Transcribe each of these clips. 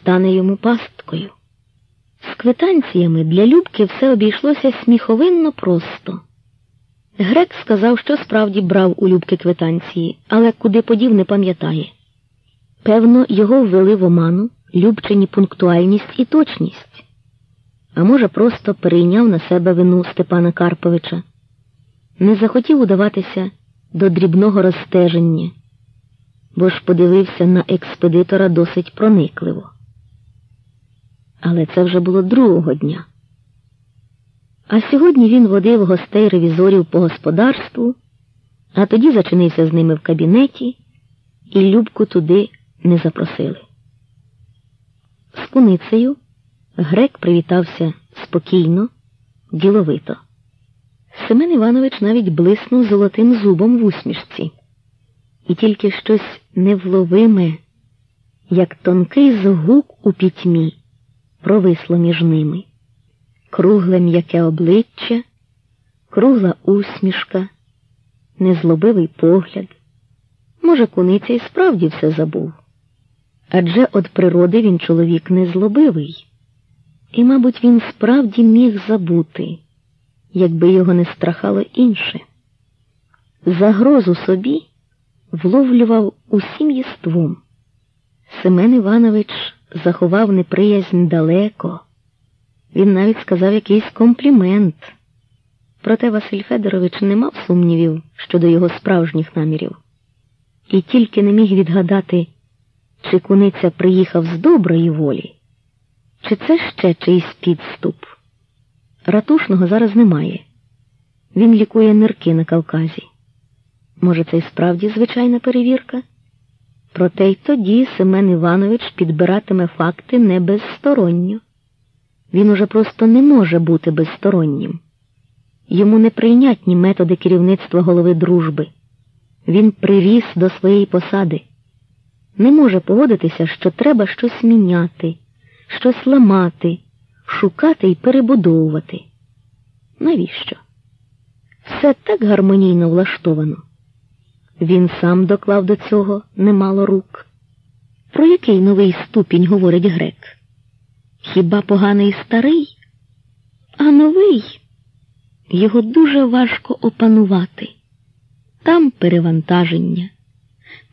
стане йому пасткою. З квитанціями для Любки все обійшлося сміховинно просто. Грек сказав, що справді брав у Любки квитанції, але куди подів, не пам'ятає. Певно, його ввели в оману, Любчині пунктуальність і точність, а може, просто перейняв на себе вину Степана Карповича, не захотів удаватися до дрібного розстеження, бо ж подивився на експедитора досить проникливо. Але це вже було другого дня. А сьогодні він водив гостей ревізорів по господарству, а тоді зачинився з ними в кабінеті, і Любку туди не запросили. З куницею грек привітався спокійно, діловито. Семен Іванович навіть блиснув золотим зубом в усмішці, і тільки щось невловиме, як тонкий згук у пітьмі, провисло між ними. Кругле м'яке обличчя, кругла усмішка, незлобивий погляд. Може, куниця і справді все забув. Адже від природи він чоловік незлобивий, і, мабуть, він справді міг забути, якби його не страхало інше. Загрозу собі вловлював усім єством. Семен Іванович заховав неприязнь далеко. Він навіть сказав якийсь комплімент. Проте Василь Федорович не мав сумнівів щодо його справжніх намірів, і тільки не міг відгадати, чи куниця приїхав з доброї волі, чи це ще чийсь підступ. Ратушного зараз немає. Він лікує нирки на Кавказі. Може, це й справді звичайна перевірка? Проте й тоді Семен Іванович підбиратиме факти не безсторонньо. Він уже просто не може бути безстороннім. Йому неприйнятні методи керівництва голови дружби. Він приріс до своєї посади. Не може погодитися, що треба щось міняти, щось ламати, шукати і перебудовувати. Навіщо? Все так гармонійно влаштовано. Він сам доклав до цього немало рук. Про який новий ступінь говорить грек? Хіба поганий старий? А новий його дуже важко опанувати. Там перевантаження,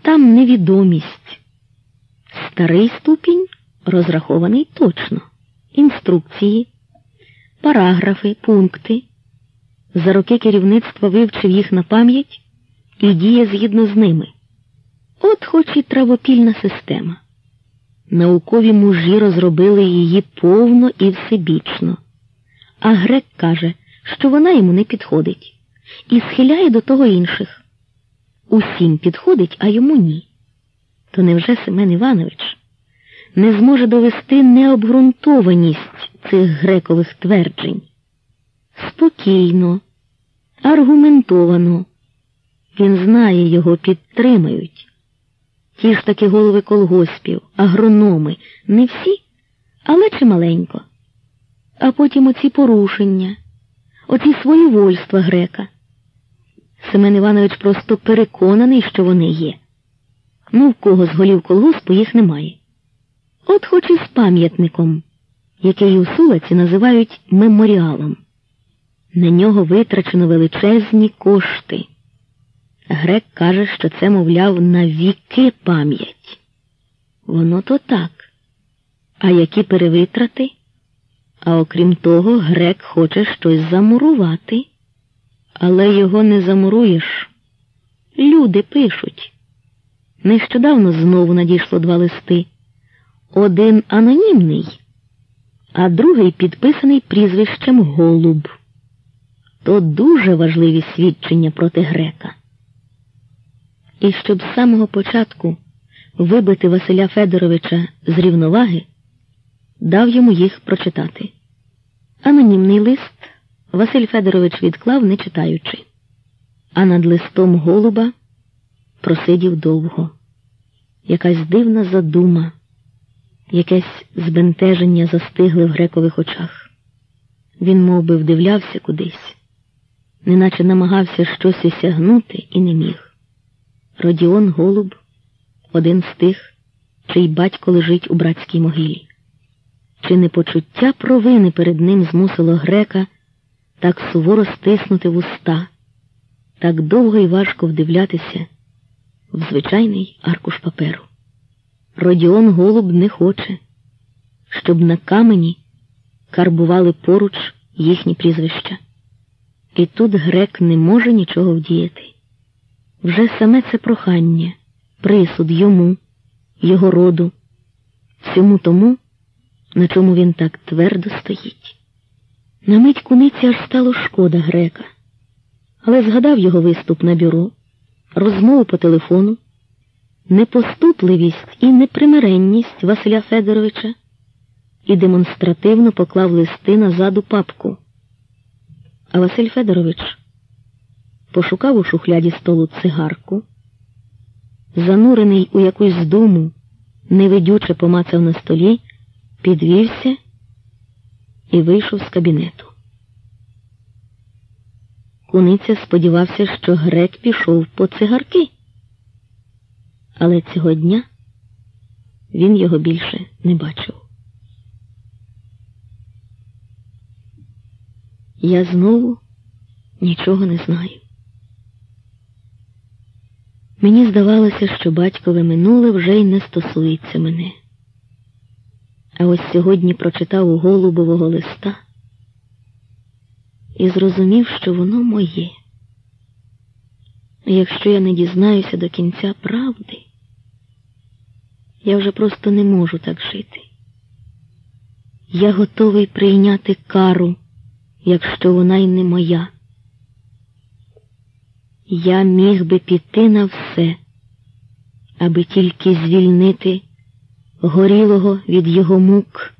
там невідомість. Старий ступінь розрахований точно. Інструкції, параграфи, пункти. За роки керівництва вивчив їх на пам'ять і діє згідно з ними. От хоч і травопільна система. Наукові мужі розробили її повно і всебічно. А грек каже, що вона йому не підходить, і схиляє до того інших. Усім підходить, а йому ні. То невже Семен Іванович не зможе довести необґрунтованість цих грекових тверджень? Спокійно, аргументовано. Він знає, його підтримають. Ті ж таки голови колгоспів, агрономи, не всі, але чималенько. А потім оці порушення, оці своєвольства грека. Семен Іванович просто переконаний, що вони є. Ну, в кого з голів колгоспу їх немає. От хоч і з пам'ятником, який у Сулаці називають меморіалом. На нього витрачено величезні кошти. Грек каже, що це, мовляв, на віки пам'ять. Воно то так. А які перевитрати? А окрім того, грек хоче щось замурувати. Але його не замуруєш. Люди пишуть. Нещодавно знову надійшло два листи. Один анонімний, а другий підписаний прізвищем Голуб. То дуже важливі свідчення проти грека. І щоб з самого початку вибити Василя Федоровича з рівноваги, дав йому їх прочитати. Анонімний лист Василь Федорович відклав, не читаючи, а над листом голуба просидів довго. Якась дивна задума, якесь збентеження застигли в грекових очах. Він мов би, вдивлявся кудись, неначе намагався щось осягнути і не міг. Родіон Голуб, один з тих, чий батько лежить у братській могилі. Чи не почуття провини перед ним змусило грека так суворо стиснути вуста, так довго і важко вдивлятися в звичайний аркуш паперу? Родіон Голуб не хоче, щоб на камені карбували поруч їхні прізвища. І тут грек не може нічого вдіяти. Вже саме це прохання, присуд йому, його роду, всьому тому, на чому він так твердо стоїть. На мить куниці аж стало шкода грека, але згадав його виступ на бюро, розмову по телефону, непоступливість і непримиренність Василя Федоровича і демонстративно поклав листи назад у папку. А Василь Федорович пошукав у шухляді столу цигарку, занурений у якусь думу, невидюче помацав на столі, підвівся і вийшов з кабінету. Куниця сподівався, що грек пішов по цигарки, але цього дня він його більше не бачив. Я знову нічого не знаю. Мені здавалося, що батькове минуле вже й не стосується мене. А ось сьогодні прочитав у голубового листа і зрозумів, що воно моє. І якщо я не дізнаюся до кінця правди, я вже просто не можу так жити. Я готовий прийняти кару, якщо вона й не моя. Я міг би піти на все, аби тільки звільнити горілого від його мук